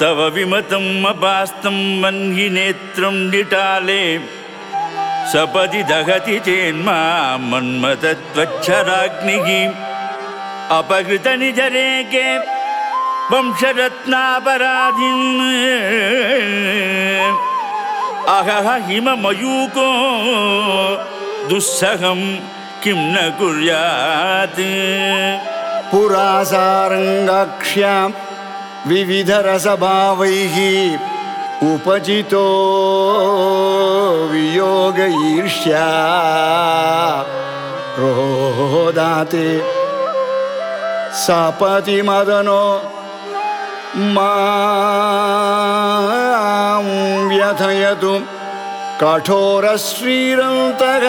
तव विमतम् अपास्तं मन्हि नेत्रं निटाले। सपदि दहति चेन्मा मन्मतत्वच्छराग्निः अपकृतनिजरेके वंशरत्नापराधिन्। अहः हिममयूको दुःसहं किं न कुर्यात्। पुरासारङ्गाक्ष्यां विविधरसभावैः उपजितो वियोग ईर्ष्या रोदाते सपतिमदनो मां व्यथयतु कठोरश्रीरन्तः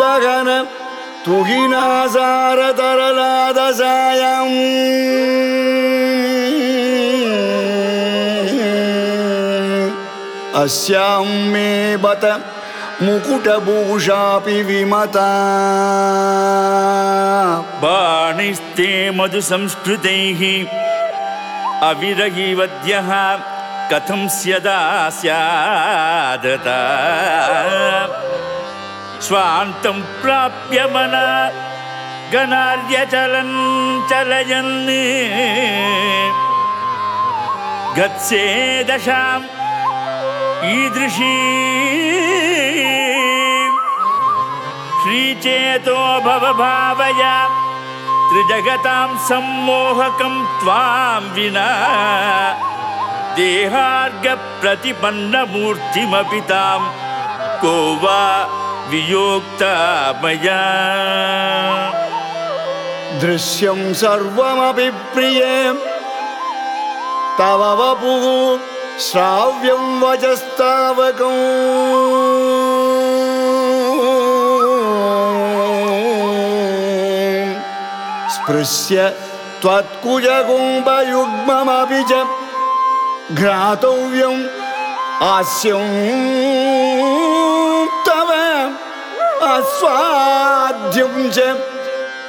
दगन तुहिनासारतरलादसायम् अस्यां मे बत मुकुटभूषापि विमता। बाणिस्ते मधुसंस्कृतैः अविरहीवद्यः कथं स्यदा स्यादता। स्वान्तं प्राप्य मना गणार्यचलन् चलयन्। गत्से दशाम् ईदृशी श्रीचेतो भव भावय त्रिजगतां सम्मोहकं त्वां विना। देहार्गप्रतिपन्नमूर्तिमपि तां को वा वियोक्ता मया। दृश्यं सर्वमपि प्रिये तव वपुः श्राव्यं वचस्तावकौ। स्पृश्य त्वत्कुजकुम्भयुग्ममपि च घ्रातव्यम् आस्यं तव अस्वाद्यं च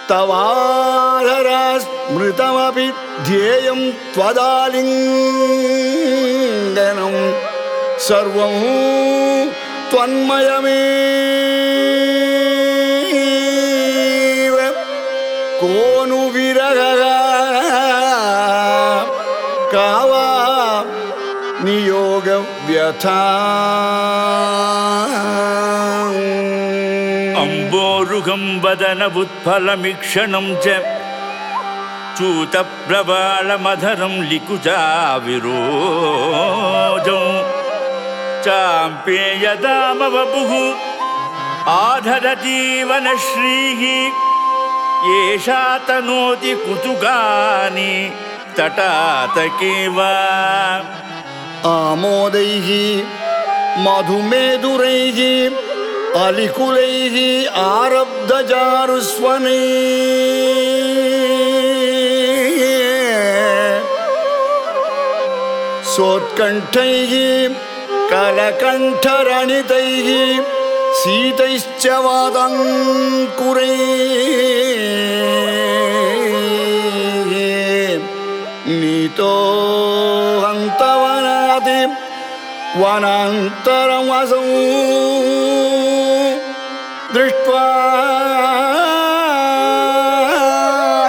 तवाधरा स्मृतमपि ध्येयं त्वदालिङ्गनं सर्वं त्वन्मयमेव। को नु विरहः? का वा नियोगव्यथा अम्बोरुहं वदनबुत्फलमीक्षणं च चूतप्रबालमधरं लिकुचाविरोजौ चाम्पेयदामवपुः आधरजीवनश्रीः एषा तनोति कुतुकानि तटातके वा आमोदैः मधुमेधुरैः अलिकुलैः आरब्धचारुस्वने सोत्कण्ठैः कलकण्ठरणितैः शीतैश्च वादङ्कुरैः। नीतो हन्तवनाति वनान्तरमसौ दृष्ट्वा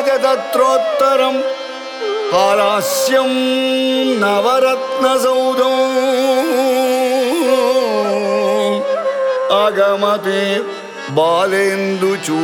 च तत्रोत्तरं हालास्यं नवरत्नसौधो अगमते बालेन्दुचूडामणिः